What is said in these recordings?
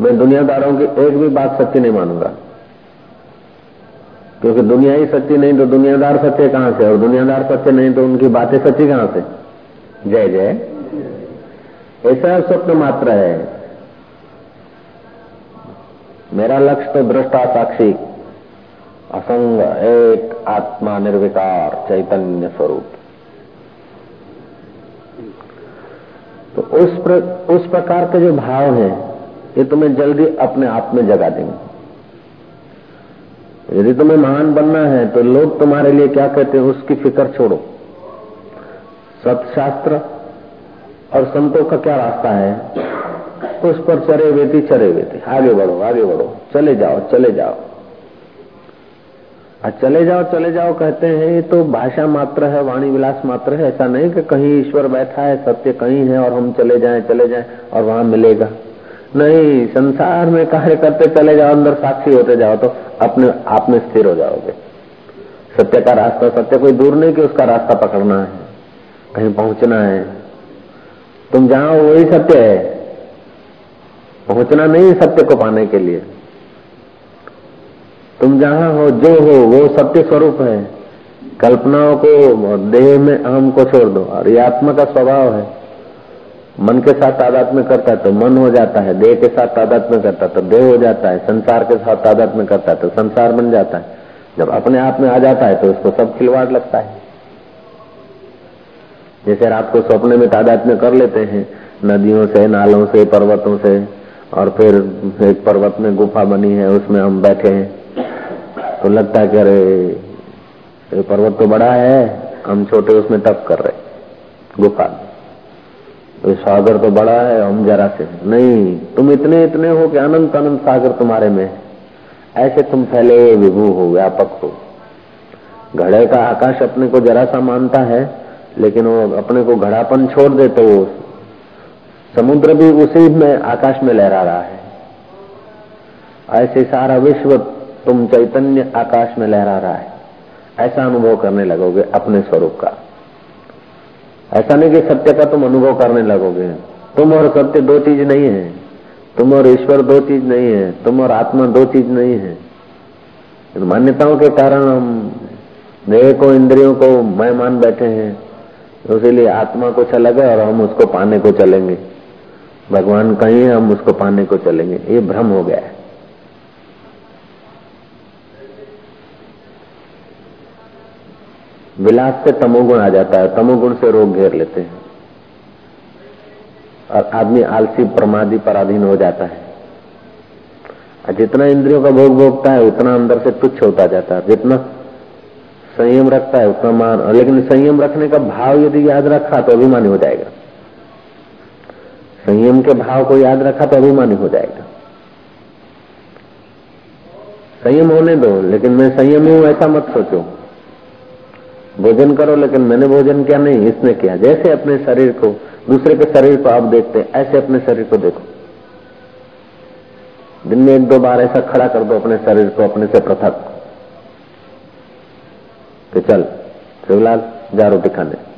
मैं दुनियादारों की एक भी बात सच्ची नहीं मानूँगा। क्योंकि दुनिया ही सच्ची नहीं तो दुनियादार सच्चे कहाँ से? और दुनियादार सच्चे नहीं तो उनकी बातें सच्ची कहाँ से? जय जय। ऐसा स्वप्न मात्र है। मेरा लक्ष्य तो दृष्टा साक्षी असंग एक आत्मा निर्विकार चैतन्य स्वरूप। तो उस प्र, उस प्रकार के जो भाव हैं ये तुम्हें जल्दी अपने आप में जगा देंगे। यदि तुम्हें महान बनना है तो लोग तुम्हारे लिए क्या कहते हैं, उसकी फ़िक्र छोड़ो। सतशास्त्र और संतों का क्या रास्ता है? उस पर चरे वेती चरे वेती। आगे बढ़ो आगे बढ़ो। चले जाओ चले जाओ। और चले जाओ चले जाओ कहते हैं, ये तो भाषा मात्र है, वाणी विलास मात्र है। ऐसा नहीं कि कहीं ईश्वर बैठा है, सत्य कहीं है और हम चले जाएँ चले जाएँ और वहाँ मिलेगा। नहीं, संसार में कार्य करते चले जाओ, अंदर साक्षी होते जाओ तो अपने आप में स्थिर हो जाओगे। सत्य का रास्ता, सत्य कोई दूर नहीं कि उसका रास्ता पकड़ना है, कहीं पहुँचना है। तुम जहाँ वही सत्य है। पहुँचना नहीं सत्य को पाने के लिए। तुम जहाँ हो, जो हो, वो सत्य स्वरूप है। कल्पनाओं को देह में अहम को छोड़ दो, और ये आत्मा का स्वभाव है। मन के साथ तादाद में करता है तो मन हो जाता है, देह के साथ तादाद में करता है तो देह हो जाता है, संसार के साथ तादाद में करता है तो संसार बन जाता है। जब अपने आप में आ जाता है तो उसको सब खिलवाड़ लगता है। जैसे रात को सपने में तादाद में कर लेते हैं, नदियों से, नालों से, पर्वतों से, और फिर एक पर्वत में गुफा बनी है, उसमें हम बैठे हैं तो लगता है कि अरे, ये पर्वत तो बड़ा है, हम छोटे उसमें तप कर रहे गुफा में। तो सागर तो बड़ा है, हम जरा से। नहीं, तुम इतने इतने हो कि अनंत अनंत सागर तुम्हारे में ऐसे तुम फैले विभू हो, व्यापक हो। घड़े का आकाश अपने को जरा सा मानता है, लेकिन वो अपने को घड़ापन छोड़ दे तो समुद्र भी उसी में, आकाश में लहरा रहा है। ऐसे सारा विश्व तुम चैतन्य आकाश में लहरा रहा है। ऐसा अनुभव करने लगोगे अपने स्वरूप का। ऐसा नहीं कि सत्य का तुम अनुभव करने लगोगे। तुम और सत्य दो चीज़ नहीं है। तुम और ईश्वर दो चीज़ नहीं है। तुम और आत्मा दो चीज़ नहीं है। मान्यताओं के कारण हम देह को इंद्रियों को मैं मान बैठे हैं। तो इसीलिए आत्मा कुछ अलग है और हम उसको पाने को चलेंगे। भगवान कहीं हम उसको पाने को चलेंगे। ये भ्रम हो गया है। विलास से तमोगुण आ जाता है तमोगुण से रोग घेर लेते हैं। और आदमी आलसी, प्रमादी, पराधीन हो जाता है। और जितना इंद्रियों का भोग भोगता है, उतना अंदर से तुच्छ होता जाता है। जितना संयम रखता है, उतना मान लेकिन संयम रखने का भाव यदि याद रखा तो अभिमानी हो जाएगा। संयम के भाव को याद रखा तो अभिमानी हो जाएगा। संयम होने दो, लेकिन मैं संयमी हूँ, ऐसा मत सोचो। भोजन करो, लेकिन मैंने भोजन किया नहीं, इसने किया। जैसे अपने शरीर को, दूसरे के शरीर को आप देखते ऐसे अपने शरीर को देखो। दिन में एक दो बार ऐसा खड़ा कर दो अपने शरीर को, अपने से पृथक कि। चल, शिवलाल, जा रोटी खाने।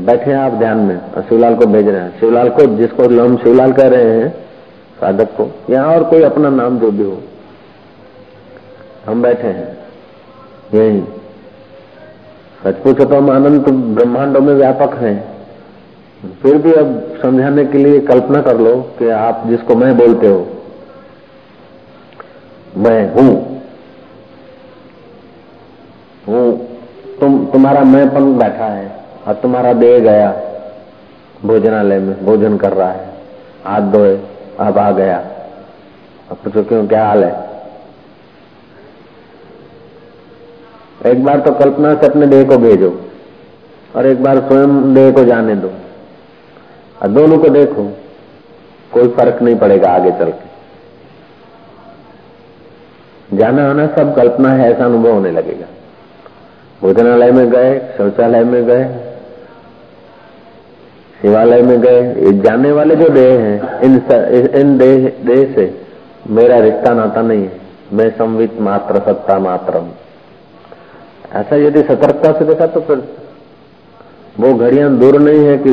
बैठे हैं आप ध्यान में, और शिवलाल को भेज रहे हैं। शिवलाल को, जिसको हम शिवलाल कह रहे हैं, साधक को, या और कोई अपना नाम जो भी हो। हम बैठे हैं, यही। सच पूछो तो हम अनंत ब्रह्मांडों में व्यापक हैं। फिर भी अब समझाने के लिए कल्पना कर लो कि आप जिसको मैं बोलते हो, मैं हूँ। हूँ। तुम, तुम्हारा मैं पन बैठा है और तुम्हारा दे गया। भोजनालय में भोजन कर रहा है। हाथ धोए अब आ गया। अब पूछो क्यों, क्या हाल है? एक बार तो कल्पना से अपने देह को भेजो और एक बार स्वयं देह को जाने दो। और दोनों को देखो, कोई फ़र्क नहीं पड़ेगा आगे चल के। जाना आना सब कल्पना है, ऐसा अनुभव होने लगेगा। भोजनालय में गए, शौचालय में गए, शिवालय में गए जाने वाले जो देह हैं, इन इन देह देह से मेरा रिश्ता नाता नहीं है। मैं संवित मात्र, सत्ता मात्र हूँ ऐसा यदि सतर्कता से देखा तो फिर वो घड़ियाँ दूर नहीं है कि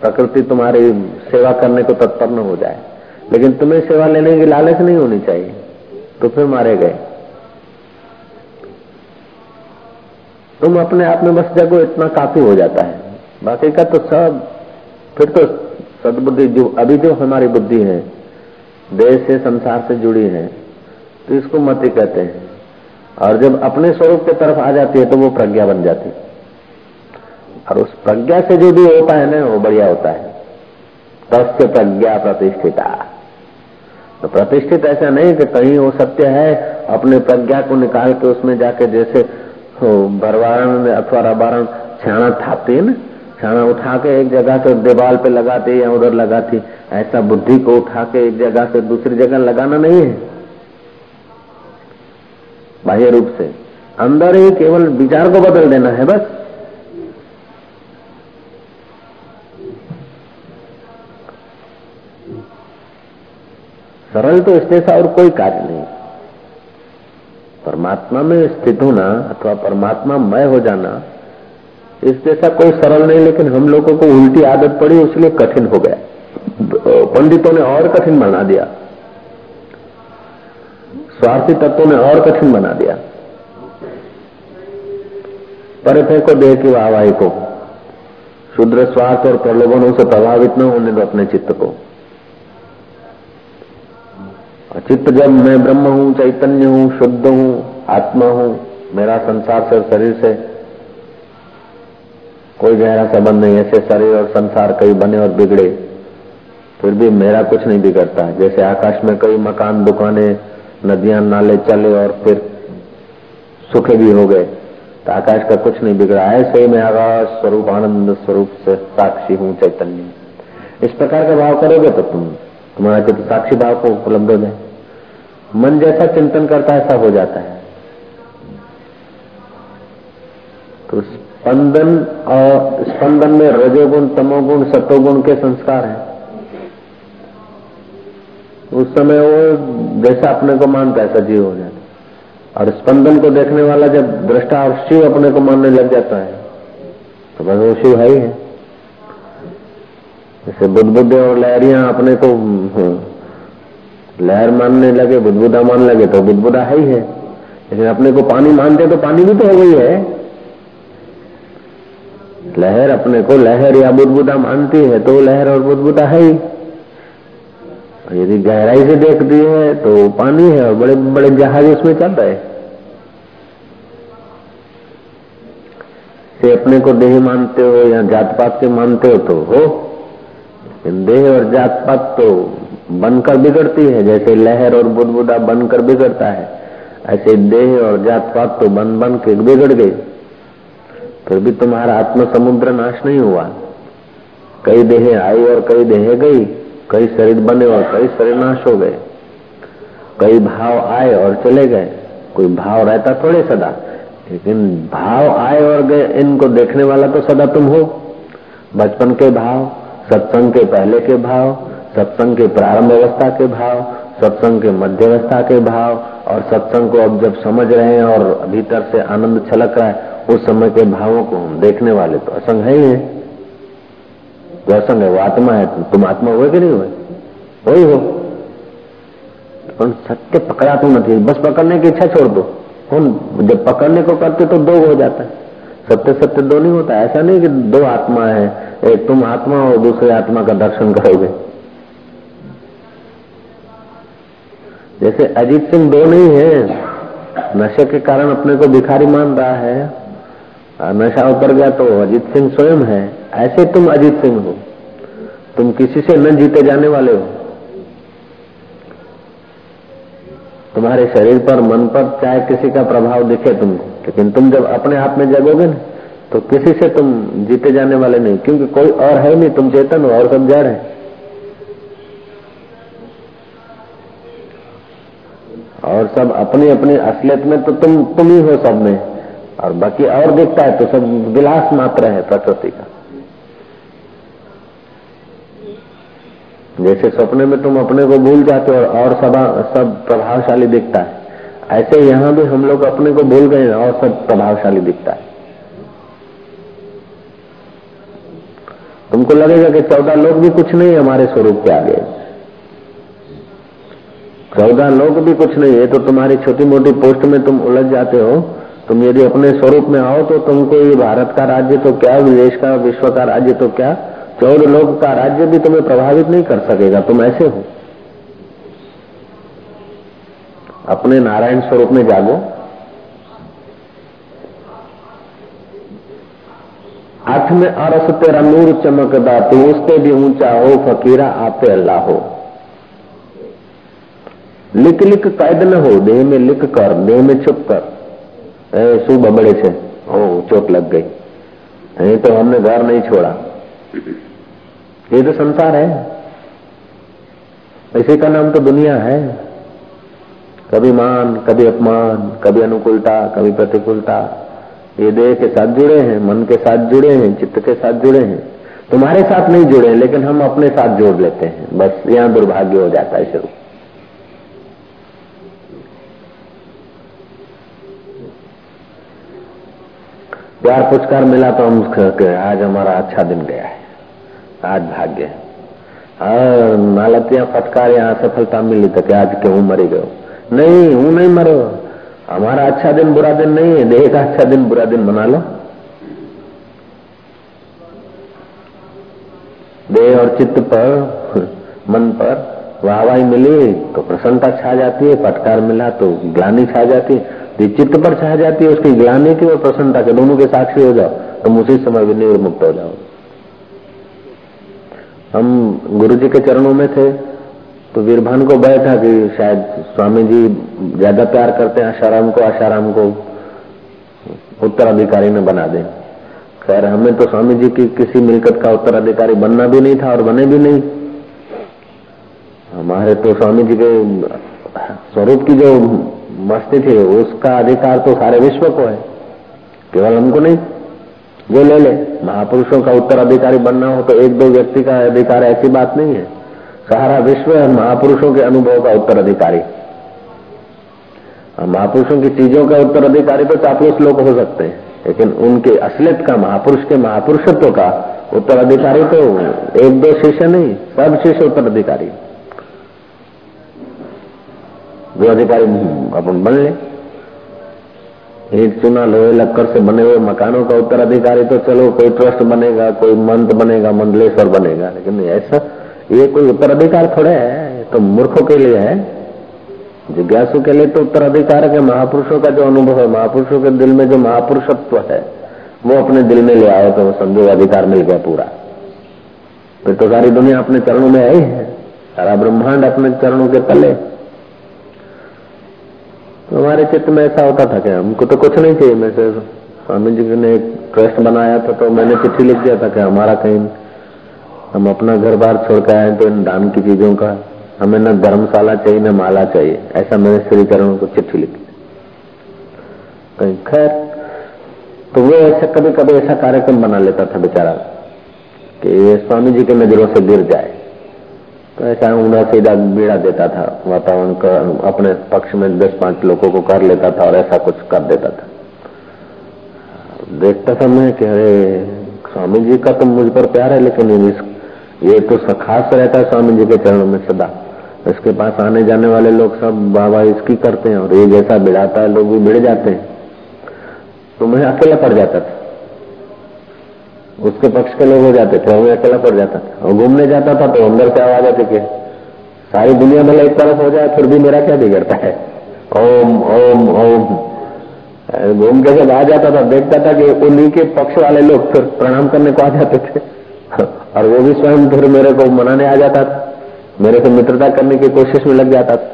प्रकृति तुम्हारी सेवा करने को तत्पर न हो जाए। लेकिन तुम्हें सेवा लेने की लालच नहीं होनी चाहिए तो फिर मारे गए। तुम अपने आप में बस जगो, इतना काफ़ी हो जाता है। बाकी का तो सब, फिर तो सदबुद्धि जो, अभी जो हमारी बुद्धि है, देश से संसार से जुड़ी है तो इसको मति कहते हैं। और जब अपने स्वरूप के तरफ़ आ जाती है तो वो प्रज्ञा बन जाती है। और उस प्रज्ञा से जो भी होता है ना, वो बढ़िया होता है। तस्य प्रज्ञा प्रतिष्ठिता। तो प्रतिष्ठित ऐसा नहीं कि कहीं वो सत्य है, अपने प्रज्ञा को निकाल के उसमें जाके जैसे बरवारण अथवा रबारण छाना थापती है ना छाना उठा के एक जगह से दीवार पे लगाती या उधर लगाती, ऐसा बुद्धि को उठा के एक जगह से दूसरी जगह लगाना नहीं है। बाह्य रूप से। अंदर ही केवल विचार को बदल देना है, बस। सरल तो इससे और कोई कार्य नहीं। परमात्मा में स्थित होना अथवा परमात्मा मय हो जाना, इस जैसा कोई सरल नहीं, लेकिन हम लोगों को उल्टी आदत पड़ी इसलिए कठिन हो गया। पंडितों ने और कठिन बना दिया। स्वार्थी तत्वों ने और कठिन बना दिया। पर को देह की वाहवाही को, शुद्र स्वार्थ और प्रलोभनों से प्रभावित न होने दो अपने चित्त को। चित्त जब मैं ब्रह्म हूँ, चैतन्य हूँ, शुद्ध हूँ, आत्मा हूँ, मेरा संसार से शरीर से कोई गहरा संबंध नहीं ऐसे शरीर और संसार कई बने और बिगड़े, फिर भी मेरा कुछ नहीं बिगड़ता। जैसे आकाश में कई मकान, दुकानें नदियाँ, नाले चले और फिर सुखे भी हो गए। तो आकाश का कुछ नहीं बिगड़ा। ऐसे मैं आकाश स्वरूप, आनंद स्वरूप से साक्षी हूँ चैतन्य। इस प्रकार का भाव करोगे तो तुम, तुम्हारा चित्त साक्षी भाव को उपलब्ध हो जाए। मन जैसा चिंतन करता है, ऐसा हो जाता है। तो स्पंदन और स्पंदन में रजोगुण, तमोगुण सतोगुण के संस्कार है। उस समय वो जैसा अपने को मानता है, सजीव हो जाता है। और स्पंदन को देखने वाला जब दृष्टा और शिव अपने को मानने लग जाता है तो बस वो शिव है ही है। जैसे बुद्ध बुद्ध और लहरिया अपने को लहर मानने लगे बुदबुदा मान लगे तो बुदबुदा है ही है। लेकिन अपने को पानी मानते तो पानी भी तो हो गई है। लहर अपने को लहर या बुदबुदा मानती है तो लहर और बुदबुदा है ही। यदि गहराई से देख देखती है तो पानी है और बड़े बड़े जहाज़ उसमें चल रहे से अपने को देह मानते हो या जात पात के मानते हो तो हो। देह और जात पात तो बनकर बिगड़ती है, जैसे लहर और बुदबुदा बनकर बिगड़ता है। ऐसे देह और जात पात तो बन बन के बिगड़ गई फिर भी तुम्हारा आत्म समुद्र नाश नहीं हुआ। कई देह आई और कई देह गई। कई शरीर बने और कई शरीर नाश हो गए। कई भाव आए और चले गए। कोई भाव रहता थोड़े सदा, लेकिन भाव आए और गए, इनको देखने वाला तो सदा तुम हो। बचपन के भाव, सत्संग के पहले के भाव, सत्संग के प्रारंभ अवस्था के भाव, सत्संग के मध्य अवस्था के भाव, और सत्संग को अब जब समझ रहे हैं और भीतर से आनंद छलक रहा है, उस समय के भावों को हम देखने वाले तो असंग है ही है। जो है वो आत्मा है तुम आत्मा हुए कि नहीं हुए वही हो सत्य पकड़ा तो नहीं बस पकड़ने की इच्छा छोड़ दो। कौन जब पकड़ने को करते तो दो हो जाता है। सत्य सत्य दो नहीं होता। ऐसा नहीं कि दो आत्मा है, एक तुम आत्मा और दूसरे आत्मा का दर्शन करोगे। जैसे अजीत सिंह दो नहीं है, नशे के कारण अपने को भिखारी मान रहा है, नशा उतर गया तो अजीत सिंह स्वयं है। ऐसे तुम अजीत सिंह हो। तुम किसी से न जीते जाने वाले हो। तुम्हारे शरीर पर, मन पर चाहे किसी का प्रभाव दिखे तुमको, लेकिन तुम जब अपने आप में जगोगे ना तो किसी से तुम जीते जाने वाले नहीं, क्योंकि कोई और है नहीं, तुम चेतन हो, और सब जड़ है। और सब अपनी अपनी असलियत में तो तुम तुम ही हो सब में। और बाकी और दिखता है तो सब विलास मात्र है प्रकृति का। जैसे सपने में तुम अपने को भूल जाते हो और सब सब प्रभावशाली दिखता है। ऐसे यहाँ भी हम लोग अपने को भूल गए और सब प्रभावशाली दिखता है। तुमको लगेगा कि चौदह लोग भी कुछ नहीं हमारे स्वरूप के आगे चौदह लोग भी कुछ नहीं है तो तुम्हारी छोटी मोटी पोस्ट में तुम उलझ जाते हो। तुम यदि अपने स्वरूप में आओ तो तुमको ये भारत का राज्य तो क्या, विदेश का, विश्व का राज्य तो क्या चौदह लोग का राज्य भी तुम्हें प्रभावित नहीं कर सकेगा, तुम ऐसे हो। अपने नारायण स्वरूप में जागो। हाथ में अरस तेरा नूर चमकदा तू उसके भी ऊँचा हो, फकीरा आपे अल्लाह हो। लिख लिख कैद न हो, देह में लिख कर, देह में छुप कर। ए बबड़े से, ओ, चोट लग गई। नहीं तो हमने घर नहीं छोड़ा। ये तो संसार है, इसी का नाम तो दुनिया है। कभी मान, कभी अपमान, कभी अनुकूलता, कभी प्रतिकूलता। ये देह के साथ जुड़े हैं, मन के साथ जुड़े हैं, चित्त के साथ जुड़े हैं। तुम्हारे साथ नहीं जुड़े हैं लेकिन हम अपने साथ जोड़ लेते हैं। बस यहाँ दुर्भाग्य हो जाता है शुरू। प्यार पुचकार मिला तो हम आज हमारा अच्छा दिन गया है। आज भाग्य है। और फटकार यहाँ सफलता मिली तो आज क्यों मरी गयो नहीं, हूँ नहीं मरो। हमारा अच्छा दिन बुरा दिन नहीं है, देह का अच्छा दिन बुरा दिन बना लो। देह और चित्त पर, मन पर वाहवाही मिली तो प्रसन्नता छा जाती है, फटकार मिला तो ग्लानी छा जाती है। चित्त पर छा जाती है, उसकी ग्लानी की और प्रसन्नता के दोनों के साक्षी हो जाओ, तुम उसी समय विनिर्मुक्त मुक्त हो जाओ। हम गुरु जी के चरणों में थे तो वीरभान को बैठा कि शायद स्वामी जी ज़्यादा प्यार करते हैं आशाराम को आशाराम को उत्तराधिकारी न बना दें। खैर, हमें तो स्वामी जी की किसी मिलकत का उत्तराधिकारी बनना भी नहीं था और बने भी नहीं। हमारे तो स्वामी जी के स्वरूप की जो मस्ती थी, उसका अधिकार तो सारे विश्व को है, केवल हमको नहीं। जो ले ले। महापुरुषों का उत्तराधिकारी बनना हो तो एक दो व्यक्ति का अधिकार ऐसी बात नहीं है। सारा विश्व है महापुरुषों के अनुभव का उत्तराधिकारी। महापुरुषों की चीज़ों का उत्तराधिकारी तो चापलूस लोग हो सकते हैं। लेकिन उनके असलियत का महापुरुष के महापुरुषत्व का उत्तराधिकारी तो एक दो शिष्य नहीं, सब शिष्य उत्तराधिकारी। जो अधिकारी अपन बन ले। ईट चुना लोहे लक्कर से बने हुए मकानों का उत्तराधिकारी तो चलो, कोई ट्रस्ट बनेगा, कोई मंत बनेगा, मंडलेश्वर बनेगा, लेकिन ऐसा ये कोई उत्तराधिकार थोड़े है तो मूर्खों के लिए है। जिज्ञासु के लिए तो उत्तराधिकार के महापुरुषों का जो अनुभव है, महापुरुषों के दिल में जो महापुरुषत्व है, वो अपने दिल में ले आए तो वो समझो अधिकार मिल गया पूरा। फिर तो सारी दुनिया अपने चरणों में आई है, सारा ब्रह्मांड अपने चरणों के तले। हमारे चित्त में ऐसा होता था कि हमको तो कुछ नहीं चाहिए मैं स्वामी जी ने ट्रस्ट बनाया था तो मैंने चिट्ठी लिख दिया था कि हमारा कहीं हम अपना घर बार छोड़ के आए तो इन दान की चीज़ों का। हमें न धर्मशाला चाहिए, न माला चाहिए। ऐसा मैंने श्री करण को चिट्ठी लिखी खैर तो वो ऐसा कभी कभी ऐसा कार्यक्रम बना लेता था बेचारा कि स्वामी जी के नज़रों से गिर जाए। तो ऐसा ऊना सीधा बीड़ा देता था। वातावरण का अपने पक्ष में दस पाँच लोगों को कर लेता था और ऐसा कुछ कर देता था। देखता था मैं कि अरे, स्वामी जी का तो मुझ पर प्यार है, लेकिन ये तो खास रहता है स्वामी जी के चरणों में सदा। इसके पास आने जाने वाले लोग सब बाबा इसकी करते हैं, और ये जैसा बिड़ाता है, लोग भी बिड़ जाते हैं। तो मैं अकेला पड़ जाता था। उसके पक्ष के लोग हो जाते थे हमें अकेला पड़ जाता था। और घूमने जाता था तो अंदर से आवाज़ आती कि सारी दुनिया भले एक तरफ़ हो जाए, फिर भी मेरा क्या बिगड़ता है? ओम ओम ओम। घूम के जब आ जाता था, देखता था कि उन्हीं के पक्ष वाले लोग फिर प्रणाम करने को आ जाते थे। और वो भी स्वयं फिर मेरे को मनाने आ जाता था। मेरे से मित्रता करने की कोशिश में लग जाता था।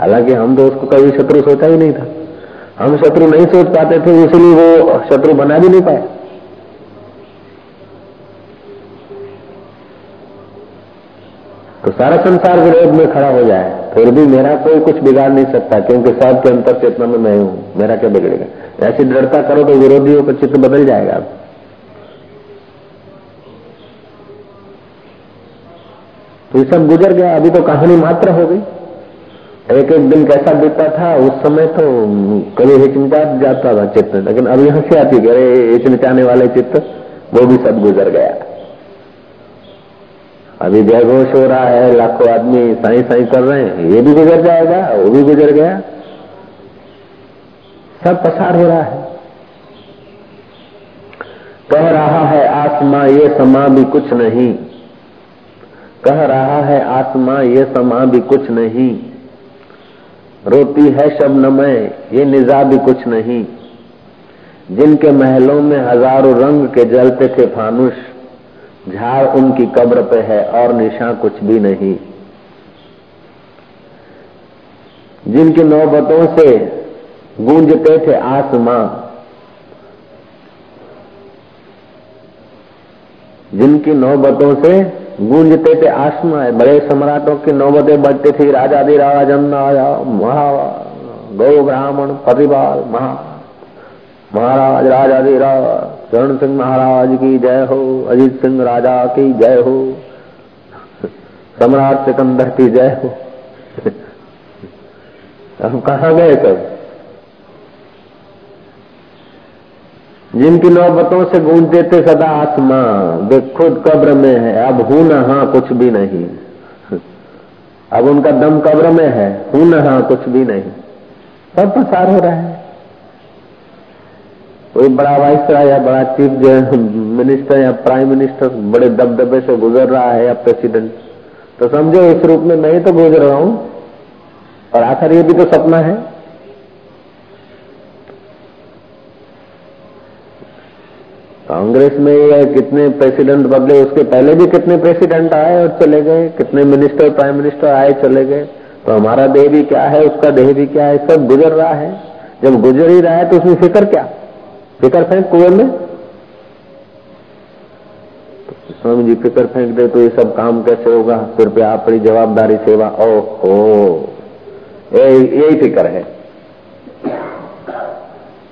हालाँकि हम तो उसको कभी शत्रु सोचा ही नहीं था। हम शत्रु नहीं सोच पाते थे, इसलिए वो शत्रु बना भी नहीं पाए तो सारा संसार विरोध में खड़ा हो जाए, फिर भी मेरा कोई कुछ बिगाड़ नहीं सकता, क्योंकि सब के अंतर चेतना में मैं हूँ, मेरा क्या बिगड़ेगा? ऐसी दृढ़ता करो तो विरोधियों का चित्र बदल जाएगा तो ये सब गुजर गया, अभी तो कहानी मात्र हो गई। एक एक दिन कैसा बीतता था, उस समय तो कभी हिचमिचा जाता था चित्त लेकिन अभी से आती अरे हिचमिचाने वाले चित्र, वो भी सब गुजर गया। अभी जयघोष हो रहा है, लाखों आदमी साई साई कर रहे हैं, ये भी गुजर जाएगा, वो भी गुजर गया। सब पसार हो रहा है। कह रहा है, आत्मा ये समा भी कुछ नहीं। कह रहा है, आत्मा ये समा भी कुछ नहीं। रोती है शबनमय ये निजा भी कुछ नहीं। जिनके महलों में हज़ारों रंग के जलते थे फानुष झाड़ उनकी कब्र पे है और निशा कुछ भी नहीं। जिनकी नौबतों से गूंजते थे आसमां, जिनकी नौबतों से गूंजते थे आसमां, बड़े सम्राटों की नौबतें बढ़ती थी राजा दि राजा महा गौ ब्राह्मण, परिवार, महा, महाराज राजा दि चरण सिंह महाराज की जय हो, अजीत सिंह राजा की जय हो, सम्राट सिकंदर की जय हो। हम कहा गए सब जिनकी नौबतों से गूंजते थे सदा आत्मा, वे खुद कब्र में है। अब हूँ न हाँ कुछ भी नहीं। अब उनका दम कब्र में है, हूँ न हाँ कुछ भी नहीं। सब प्रसार हो रहा है। कोई बड़ा वाइसरा या बड़ा चीफ मिनिस्टर या प्राइम मिनिस्टर बड़े दबदबे से गुजर रहा है या प्रेसिडेंट तो समझो, इस रूप में मैं ही तो गुजर रहा हूँ। और आखिर ये भी तो सपना है। कांग्रेस में ये कितने प्रेसिडेंट बदले, उसके पहले भी कितने प्रेसिडेंट आए और चले गए, कितने मिनिस्टर प्राइम मिनिस्टर आए, चले गए। तो हमारा देह भी क्या है, उसका देह भी क्या है, सब गुजर रहा है। जब गुजर ही रहा है तो उसमें फ़िक्र क्या? फ़िक्र फेंक कुएँ में? तो स्वामी जी, फ़िक्र फेंक दे तो ये सब काम कैसे होगा? फिर पे अपनी जवाबदारी सेवा ओ हो यही फ़िक्र है।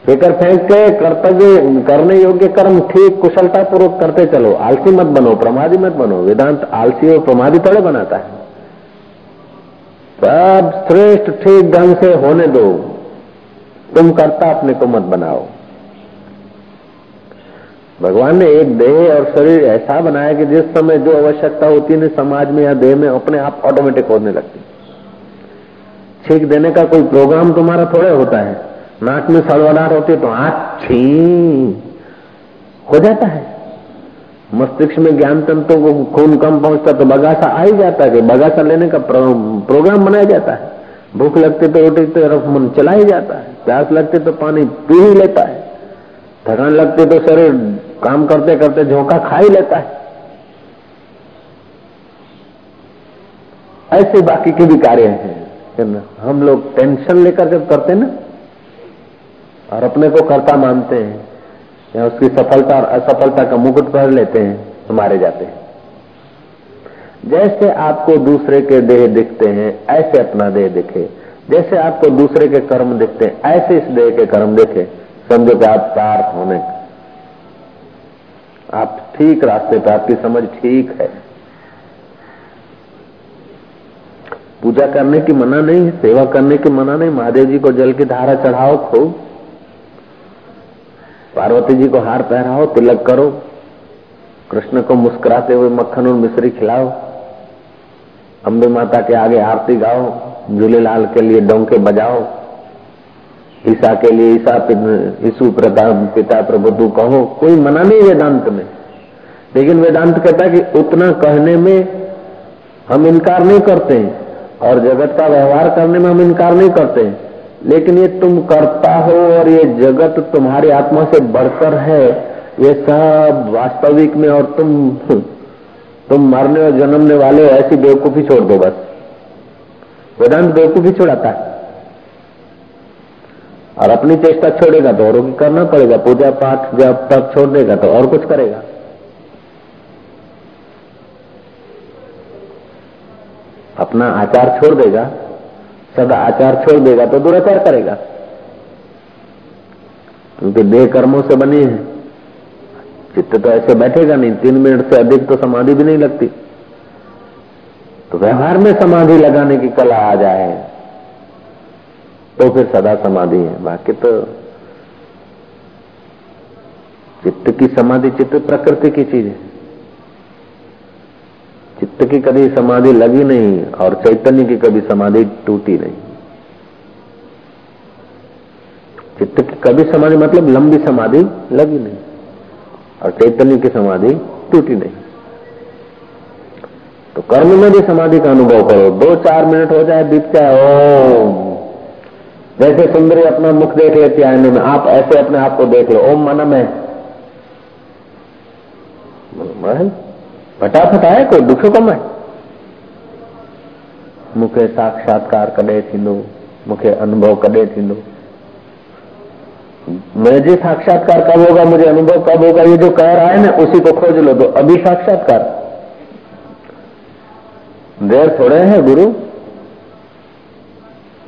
फिकर फेंक के कर्तव्य, करने योग्य कर्म ठीक कुशलता पूर्वक करते चलो। आलसी मत बनो, प्रमादी मत बनो। वेदांत आलसी और प्रमादी थोड़े बनाता है। सब श्रेष्ठ ठीक ढंग से होने दो। तुम करता अपने को मत बनाओ। भगवान ने एक देह और शरीर ऐसा बनाया कि जिस समय जो आवश्यकता होती है समाज में या देह में अपने आप ऑटोमेटिक होने लगती छीक देने का कोई प्रोग्राम तुम्हारा थोड़े होता है। नाक में सड़वड़ाहट होती तो अच्छी हो जाता है। मस्तिष्क में ज्ञान तंत्रों को खून कम पहुँचता तो बगासा आ ही जाता है बगासा लेने का प्रोग्राम बनाया जाता है। भूख लगती तो रोटी तरफ़ मन चला ही जाता है। प्यास लगती तो पानी पी ही लेता है। थकान लगती तो शरीर काम करते करते झोंका खा ही लेता है। ऐसे बाकी के भी कार्य हैं हम लोग टेंशन लेकर जब करते ना, और अपने को कर्ता मानते हैं, या उसकी सफलता और असफलता का मुकुट पहन लेते हैं तो मारे जाते हैं। जैसे आपको दूसरे के देह दिखते हैं, ऐसे अपना देह दिखे। जैसे आपको दूसरे के कर्म दिखते हैं, ऐसे इस देह के कर्म देखे। समझो कि आप पार्थ होने आप ठीक रास्ते पर आपकी समझ ठीक है। पूजा करने की मना नहीं है सेवा करने की मना नहीं, महादेव जी को जल की धारा चढ़ाओ, खूब। पार्वती जी को हार पहराओ, तिलक करो। कृष्ण को मुस्कुराते हुए मक्खन और मिश्री खिलाओ। अम्बे माता के आगे आरती गाओ, झूलेलाल के लिए डोंके बजाओ। ईसा के लिए ईसा ईसु पिता प्रबुद्धू कहो, कोई मना नहीं वेदांत में। लेकिन वेदांत कहता है कि उतना कहने में हम इनकार नहीं करते हैं, और जगत का व्यवहार करने में हम इनकार नहीं करते हैं। लेकिन ये तुम करता हो, और ये जगत तुम्हारी आत्मा से बढ़कर है, ये सब वास्तविक में, और तुम तुम मरने और जन्मने वाले ऐसी बेवकूफ़ी छोड़ दो बस। वेदांत बेवकूफ़ी छोड़ाता है। और अपनी चेष्टा छोड़ेगा तो औरों की करना पड़ेगा पूजा पाठ जब तक छोड़ देगा तो और कुछ करेगा। अपना आचार छोड़ देगा, सदा आचार छोड़ देगा तो दुराचार करेगा। क्योंकि देह कर्मों से बनी है। चित्त तो ऐसे बैठेगा नहीं, तीन मिनट से अधिक तो समाधि भी नहीं लगती। तो व्यवहार में समाधि लगाने की कला आ जाए। तो फिर सदा समाधि है। बाकी तो चित्त की समाधि चित्त, प्रकृति की चीज़ है। चित्त की कभी समाधि लगी नहीं और चैतन्य की कभी समाधि टूटी नहीं। चित्त की कभी समाधि मतलब लंबी समाधि लगी नहीं और चैतन्य की समाधि टूटी नहीं। तो कर्म में भी समाधि का अनुभव करो। दो चार मिनट हो जाए, बीत जाए, ओम। जैसे सुंदरी अपना मुख देख लेती है आईने में, आप ऐसे अपने आप को देख लो। ओम मन में फटाफट आए कोई? दुखो कम है? मूंखे साक्षात्कार कॾहिं थींदो? मूंखे अनुभव कॾहिं थींदो? मुझे साक्षात्कार कब होगा, मुझे अनुभव कब होगा, ये जो कह रहा है ना, उसी को खोज लो। तो अभी साक्षात्कार। देर थोड़े हैं, गुरु।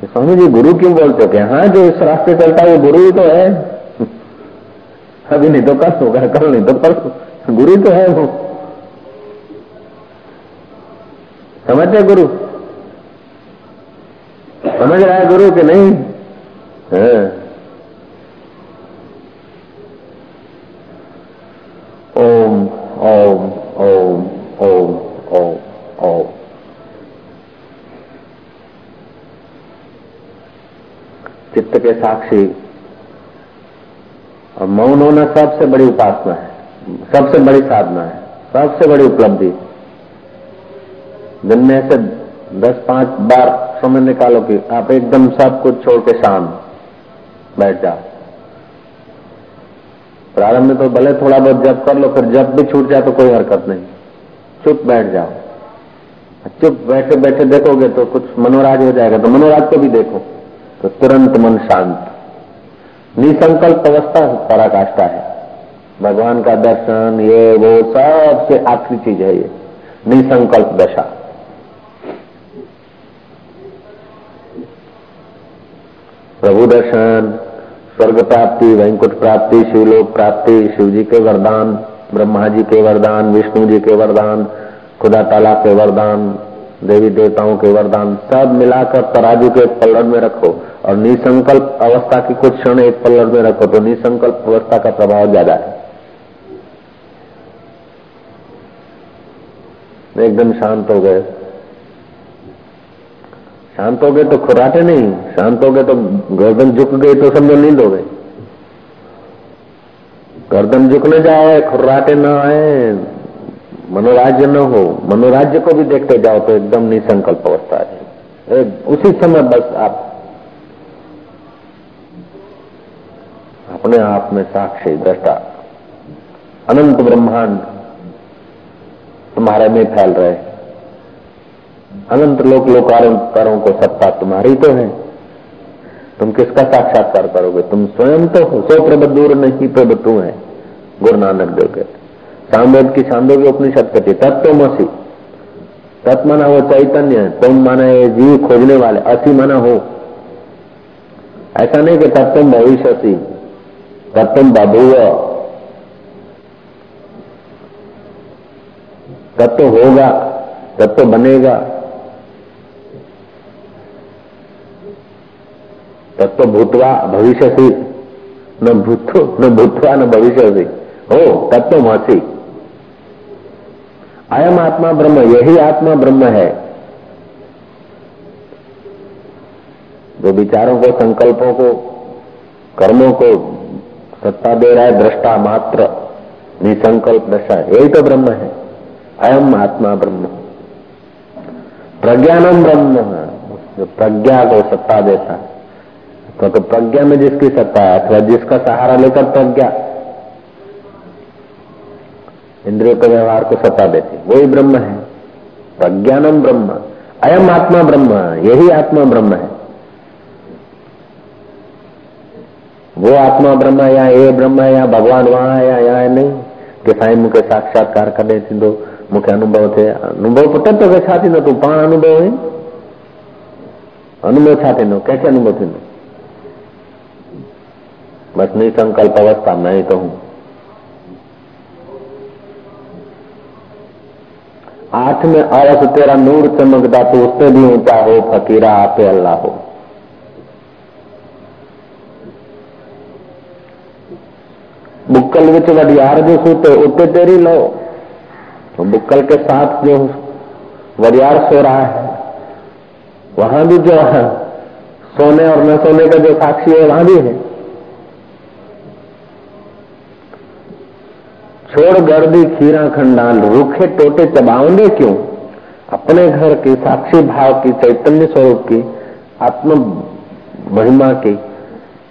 कि स्वामी जी, गुरु क्यों बोलते थे हाँ? जो इस रास्ते चलता है, वो गुरु ही तो है। अभी नहीं तो कल होगा, कल नहीं तो परसों। गुरु तो है वो। समझते गुरु? समझ रहा है गुरु कि नहीं? हाँ ओम ओम ओम ओम ओम ओम चित्त के साक्षी। और मौन होना सबसे बड़ी उपासना है, सबसे बड़ी साधना है, सबसे बड़ी उपलब्धि। दिन में ऐसे दस पाँच बार समय निकालो कि आप एकदम सब कुछ छोड़ के शाम बैठ जाओ। प्रारंभ में तो भले थोड़ा बहुत जब कर लो, फिर जब भी छूट जाए तो कोई हरकत नहीं। चुप बैठ जाओ। चुप बैठे बैठे देखोगे तो कुछ मनोराज हो जाएगा तो मनोराज को भी देखो। तो तुरंत मन शांत। निसंकल्प अवस्था पराकाष्ठा है। भगवान का दर्शन, ये, वो सबसे आखिरी चीज़ है ये। निसंकल्प दशा। प्रभु दर्शन, स्वर्ग प्राप्ति, वैंकुट प्राप्ति, शिवलोक प्राप्ति शिव जी के वरदान, ब्रह्मा जी के वरदान, विष्णु जी के वरदान, खुदा ताला के वरदान, देवी देवताओं के वरदान, सब मिलाकर तराजू के एक पल्लड़ में रखो। और निसंकल्प अवस्था की कुछ क्षण एक पल्लर में रखो तो निसंकल्प अवस्था का प्रभाव ज़्यादा है। एकदम शांत हो गए। शांत हो गए तो खुराटे नहीं, शांत हो गए तो गर्दन झुक गई तो समझो नींद हो गई गर्दन झुक न जाए खुर्राटे न आए, मनोराज्य न हो, मनोराज्य को भी देखते जाओ तो एकदम निसंकल्प अवस्था है। उसी समय बस आप अपने आप में साक्षी, दृष्टा। अनंत ब्रह्मांड तुम्हारे में फैल रहे अनंत लोक लोकारों को सत्ता तुम्हारी तो है। तुम किसका साक्षात्कार करोगे? तुम स्वयं तो हो। सो प्रभ दूर नहीं प्रभ तू है, गुरु नानक देव के। सामवेद की छांदो उपनिषद कहती, तत्व मसी। तत्व माना चैतन्य, तुम माना ये जीव खोजने वाले। असी माना हो। ऐसा नहीं कि तत्व भविष्य तत्व बभुव तत्व होगा तत्व बनेगा तत्व भूतवा भविष्य से न भूतो न भूतवा न भविष्य से हो तत्व महसी अयम आत्मा ब्रह्म यही आत्मा ब्रह्म है जो विचारों को, संकल्पों को, कर्मों को सत्ता दे रहा है दृष्टा मात्र। निसंकल्प दशा यही तो ब्रह्म है। अयम आत्मा ब्रह्म। प्रज्ञानम ब्रह्म। जो प्रज्ञा को सत्ता देता है। तो, तो प्रज्ञा में जिसकी सत्ता है अथवा जिसका सहारा लेकर प्रज्ञा। इंद्रियों के व्यवहार को सत्ता देती वही ब्रह्म है। प्रज्ञानम ब्रह्म। अयम आत्मा ब्रह्म। यही आत्मा ब्रह्म है। वो आत्मा ब्रह्म या ये ब्रह्म या भगवान वहाँ है या नहीं। कि साईं मूंखे साक्षात्कार कॾहिं थींदो मूंखे अनुभव थे। अनुभव पुट तो छा थींदो तूं, पाण अनुभव है। अनुभव छा थींदो कंहिंखे अनुभव थींदो बस निसंकल्प अवस्था मैं ही तो हूँ आठ में अरस तेरा नूर चमकदा तो उससे भी ऊँचा हो, फकीरा आपे अल्लाह हो। बुक्कल विच वडियार जो सूते उते तेरी लो। तो बुक्कल के साथ जो वरियार सो रहा है, वहाँ भी जो है, सोने और न सोने का जो साक्षी है, वहाँ भी है। छोड़ गर्दी, खीरा खंडाल, रूखे टोटे चबाओगे क्यों? अपने घर की साक्षी भाव की, चैतन्य स्वरूप की, आत्म महिमा की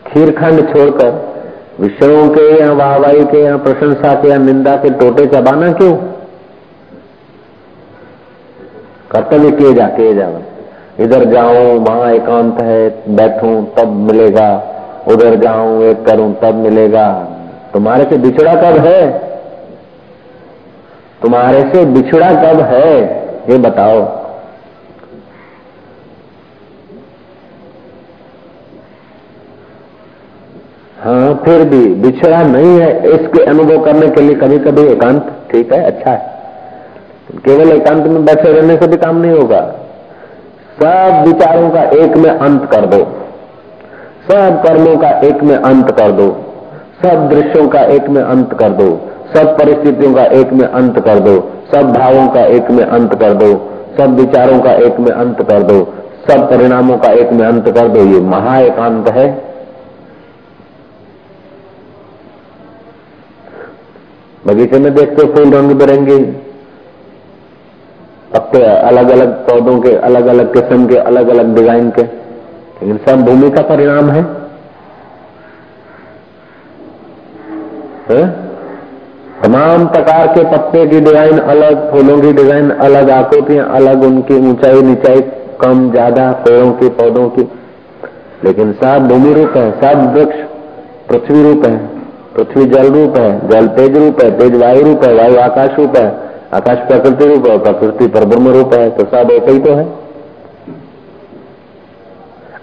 खीर खंड छोड़कर विषयों के या वाहवाही के या प्रशंसा के या निंदा के टोटे चबाना क्यों? कर्तव्य किए जा किए जा इधर जाऊँ, वहाँ एकांत है, बैठूं, तब मिलेगा। उधर जाऊँ, एक करूँ, तब मिलेगा। तुम्हारे से बिछड़ा कब है? तुम्हारे से बिछड़ा कब है? ये बताओ। हाँ फिर भी बिछड़ा नहीं है। इसके अनुभव करने के लिए कभी कभी एकांत, ठीक है अच्छा है। केवल एकांत में बैठे रहने से भी काम नहीं होगा। सब विचारों का एक में अंत कर दो। सब कर्मों का एक में अंत कर दो। सब दृश्यों का एक में अंत कर दो। सब परिस्थितियों का एक में अंत कर दो। सब भावों का एक में अंत कर दो। सब विचारों का एक में अंत कर दो। सब परिणामों का एक में अंत कर दो। ये महा एकांत है। बगीचे में देखते फूल रंग बिरंगे। पत्ते अलग अलग पौधों के अलग अलग किस्म के अलग अलग डिज़ाइन के। लेकिन सब भूमि का परिणाम है, है? तमाम प्रकार के पत्ते की डिज़ाइन अलग फूलों की डिज़ाइन अलग आकृतियाँ अलग उनकी ऊंचाई नीचाई कम ज़्यादा पेड़ों की पौधों की। लेकिन सब भूमि रूप है सब वृक्ष पृथ्वी रूप है। पृथ्वी जल रूप है जल तेज रूप है तेज वायु रूप है वायु आकाश रूप है आकाश प्रकृति रूप है प्रकृति पर ब्रह्म रूप है तो सब एक ही तो है।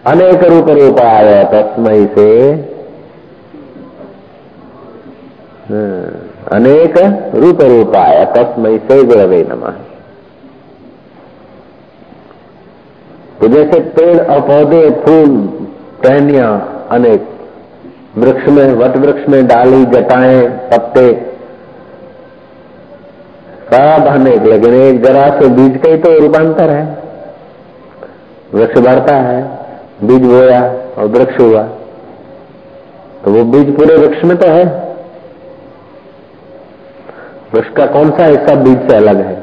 अनेक रूप रूप आया तस्मय से। हम्म, अनेक रूप रूप आया तस्मय से गुरवे नमः। तो जैसे पेड़ और पौधे फूल टहनिया अनेक वृक्ष में, वट वृक्ष में डाली, जटाएँ, पत्ते। सब लेकिन एक जरा से बीज का ही तो रूपांतर है। वृक्ष बढ़ता है, बीज बोया और वृक्ष हुआ। तो वो बीज पूरे वृक्ष में तो है। वृक्ष का कौन सा हिस्सा बीज से अलग है?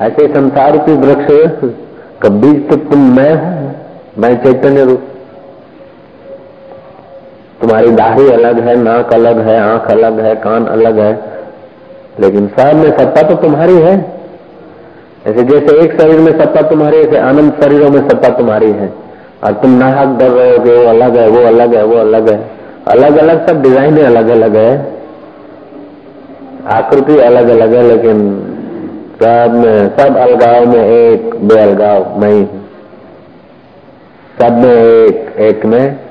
ऐसे संसार के वृक्ष का बीज तो तुम मैं हूँ? मैं चैतन्य रूप। तुम्हारी दाढ़ी अलग है, नाक अलग है, आँख अलग है, कान अलग है। लेकिन सब में सत्ता तो तुम्हारी है। ऐसे जैसे एक शरीर में सत्ता तुम्हारी है आनंद शरीरों में सत्ता तुम्हारी है। और तुम नाहक डर रहे हो कि वो अलग है, वो अलग है, वो अलग है। अलग अलग सब डिज़ाइन अलग अलग है। आकृति अलग अलग है, लेकिन सब में, सब अलगाव में एक बे अलगाव नहीं सब में एक एक में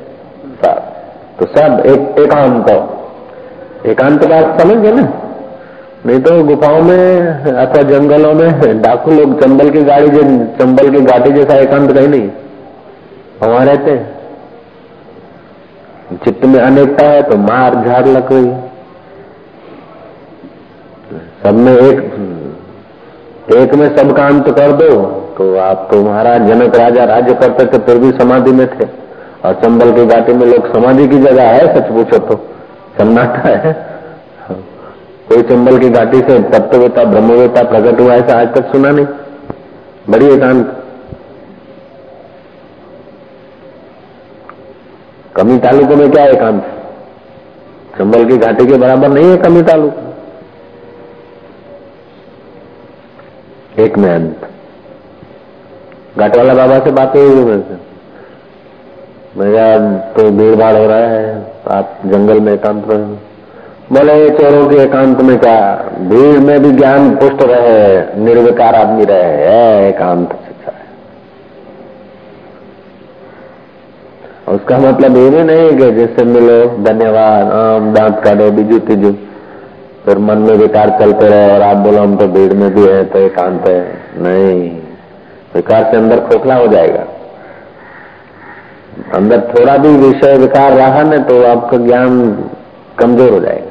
तो सब एक, एकांत। एकांत बात समझ गए ना? नहीं तो गुफाओं में, अथवा जंगलों में, डाकू लोग चंबल की गाड़ी चंबल की गाड़ी जैसा एकांत कहीं नहीं। वहाँ रहते हैं। चित्त में अनेकता है तो मार झाड़ लग गई। सब में एक एक में सबका अंत कर दो तो आप तो महाराज, जनक राजा राज्य करते थे, फिर भी समाधि में थे। और चंबल की घाटी में लोग समाधि की जगह है, सच पूछो तो। सन्नाटा है। कोई चंबल की घाटी से तत्ववेता, ब्रह्मवेता प्रकट हुआ ऐसा आज तक सुना नहीं। बड़ी एकांत। कमी तालुकों में क्या एकांत? चंबल की घाटी के बराबर नहीं है कमी तालुक। एक में अंत। घाट वाला बाबा से बात हुई मेरे से। भैया तो भीड़ भाड़ हो रहा है। आप जंगल में एकांत रहे। बोले चोरों के एकांत में क्या, भीड़ में भी ज्ञान पुष्ट रहे, निर्विकार आदमी रहे, है एकांत शिक्षा है। उसका मतलब ये भी नहीं कि जिससे मिलो, धन्यवाद, आम, दांत काटो, बीजू तीजू। फिर मन में विकार चलते रहे और आप बोलो, हम तो भीड़ में भी है तो एकांत है। नहीं, विकार से अंदर खोखला हो जाएगा। अंदर थोड़ा भी विषय विकार रहा न तो आपका ज्ञान कमज़ोर हो जाएगा।